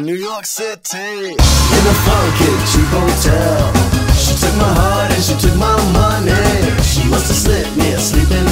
New York City in a funky cheap hotel. She took my heart and she took my money. She must have slipped me a sleeping